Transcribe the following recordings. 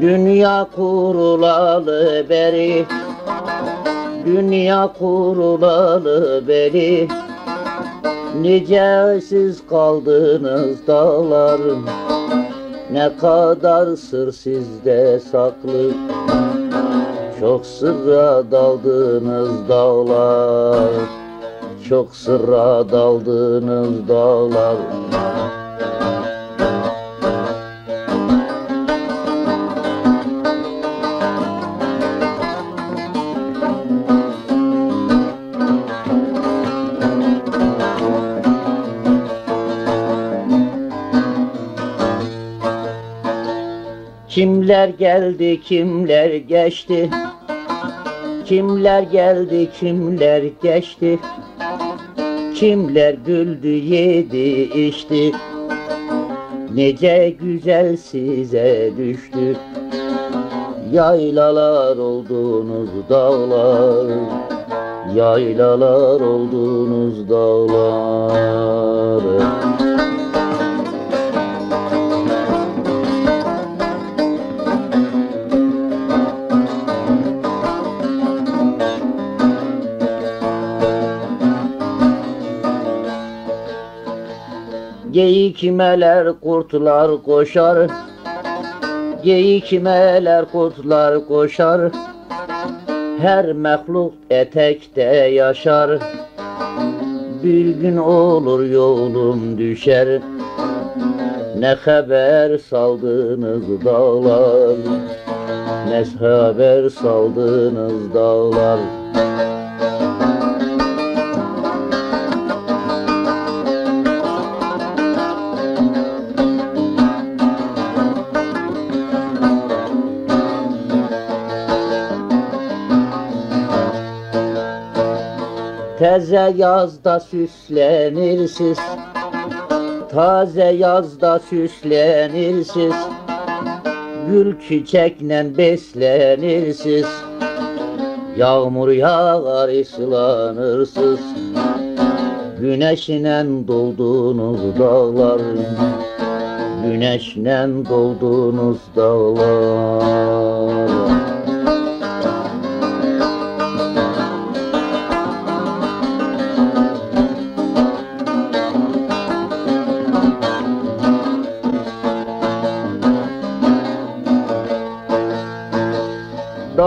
Dünya kurulalı beri. Dünya kurulalı beri. Nice siz kaldınız dağlarım Ne kadar sır sizde saklı. Çok sırra daldınız dağlar. Çok sırra daldınız dağlar Kimler geldi, kimler geçti? Kimler geldi, kimler geçti? Kimler güldü, yedi, içti? Nece güzel size düştü? Yaylalar oldunuz dağlar. Yaylalar oldunuz dağlar Geyik meler kurtlar koşar. Geyik meler kurtlar koşar. Her mehluk etekte yaşar. Bir gün olur yolum düşer. Ne haber saldınız dağlar? Ne haber saldınız dağlar Teze yazda süslenirsiz Taze yazda süslenirsiz Gül çiçekle beslenirsiz Yağmur yağar ıslanırsız Güneşle doldunuz dağlar. Güneşle doldunuz dağlar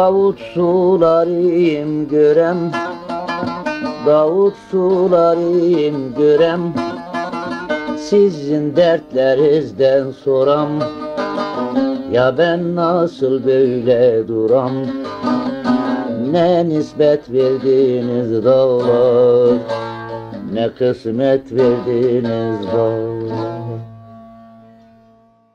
Davut sularım görem. Davut sularım görem. Sizin dertlerinizden soram. Ya ben nasıl böyle duram? Ne nispet verdiniz dağlar Ne kısmet verdiniz dağlar